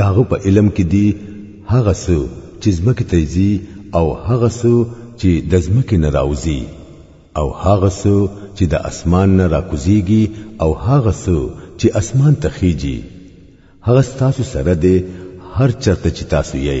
داغه په علم کې دی هغه سو چې زمکه تیزی او هغه سو چې د زمکه نه راوځي او هغه سو چې د اسمان نه راکوزیږي او هغه سو چې اسمان ته خيږي هغه تاسو سره دی هر چرته چې تاسو یې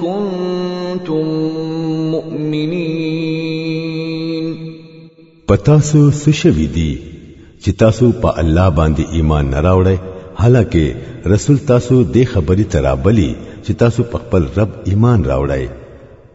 كنتم مؤمنين پتاسو سشوي دي چې تاسو په الله باندې ایمان نه راوړی حالکه رسول تاسو د خبرې ترابلی چې تاسو په خپل رب ایمان راوړی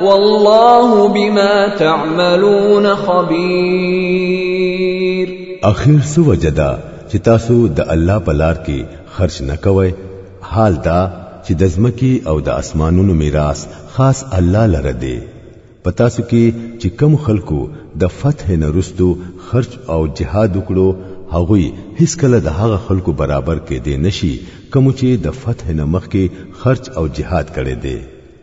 والله بما تعملون خبير اخر سو وجدا چې تاسو د الله په لار کې خرج نه کوئ حال دا چې د ځمکې او د اسمانونو میراث خاص الله لره دی په تاسو کې چې کم خلکو د فتح نه رستو خرج او جهاد وکړو هغوی هیڅ کله د هغه خلکو برابر کې دی نشي کوم چې د فتح نه مخکې خرج او جهاد کړي دي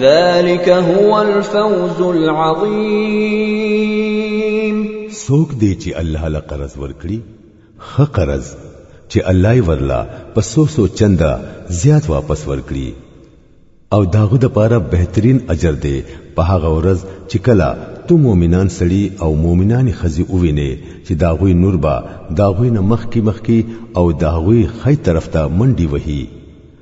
ذلك هو الفوز العظيم سوک دی چې الله له قرض ورکړي خ قرض چې الله ورلا په سو سو چندا زیات واپس ورکړي او داغه د پاره بهترین اجر دی په هغه ورځ چې کله تو مؤمنان سړي او مؤمنان خزي اووینه چې داغوی نور با داغوی نه مخ کی مخ کی او داغوی خی طرف ته منډي وهي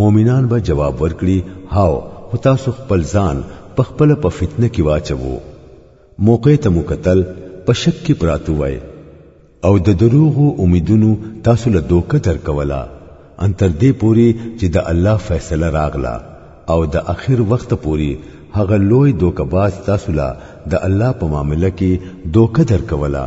مؤمنان به جواب ورکړي هاو خو تاسو خپل ځان په خپل په فتنه کې واچوو موقع ته مو قتل په شک کې پراتو وای او د دروغو امیدونو تاسو له دوکه درکولا ان تر دې پوري چې د الله فیصله راغله او د اخر وخت پوري هغه لوی دوکباز تاسو له د الله په معاملې کې دوکه درکولا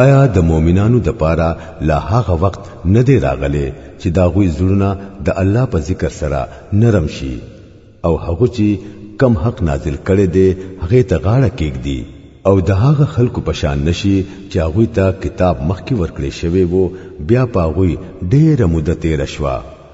آیا د مؤمنانو د پاره لا هغه وخت نه دی راغلی چې دا غوي زړونه د الله په ذکر سره نرم شي او هغه چې کم حق نازل کړي دی هغه ته غاړه کېږدي او د هغه خلکو پشان نشي چې هغه ته کتاب مخکې ورکړي شوی وو بیا په هغه ډېره مدته رشوه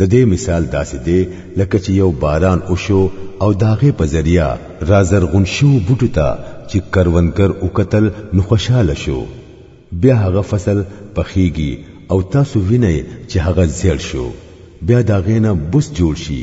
د دې مثال داسې دی لکه چې یو باران وشو او داغه په ذریعہ رازرغون شو بوټو ته چې کروندګر وکتل نو خوشاله شو بیا هغه فصل پخیږي او تاسو وینئ چې هغه زیړ شو بیا داغه نه بوس جوړ شي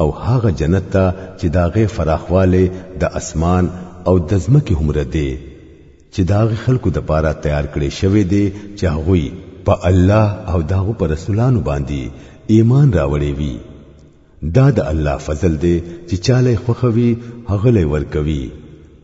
او هغه جنت ته چې داغه فراخواله د اسمان او د ځمکې همره دی چې داغه خلکو د پاره تیار کړي شوی دی چې هغوی په الله او داغه پر رسولانو باندې ایمان راوړي وي دا د الله فضل دی چې چاله خوخوي هغه لې ورکوي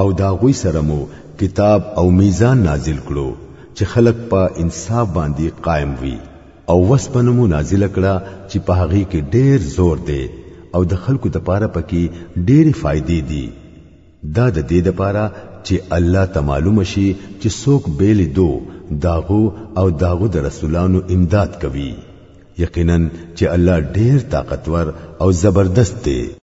او دا غوی سره مو کتاب او میزان نازل کړو چې خلق په انصاف باندې قائم وي او وسپنه مو نازل کړه چې په هغه کې ډېر زور دی او د خلکو د پاره پکې ډېری فائدې دي دا د دې د پاره چې الله ته معلوم شي چې څوک بیل دو داغو او داغو د رسولانو امداد کوي یقینا چې الله ډېر طاقتور او زبردست دی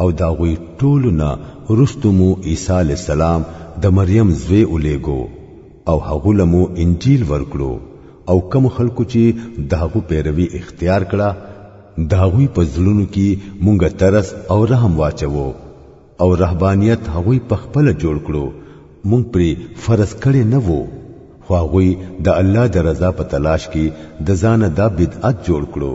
او دا غوی ټولو نه رستو مو عیسی علی السلام د مریم زوی اولیګو او هغه لمو انجیل ورکړو او کم خلکو چې د هغه پیروي اختیار کړه دا غوی په ځلونو کې مونږ ترس او رحم واچو او رهبانیت هغه په خپل جوړ کړو مونږ پرې فرض کړي نه وو خو هغه د الله د رضا په تلاش کې د ځانه دا بدعت جوړ کړو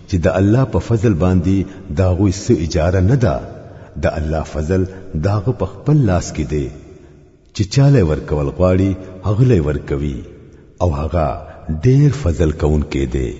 چې د الله په فضل باندې د هغوی څه اجاره نه ده د الله فضل د هغه په خپل لاس کې دی چې چاله ورکول غواړي هغه لې ورکوي او هغه ډېر فضل کوونکی دی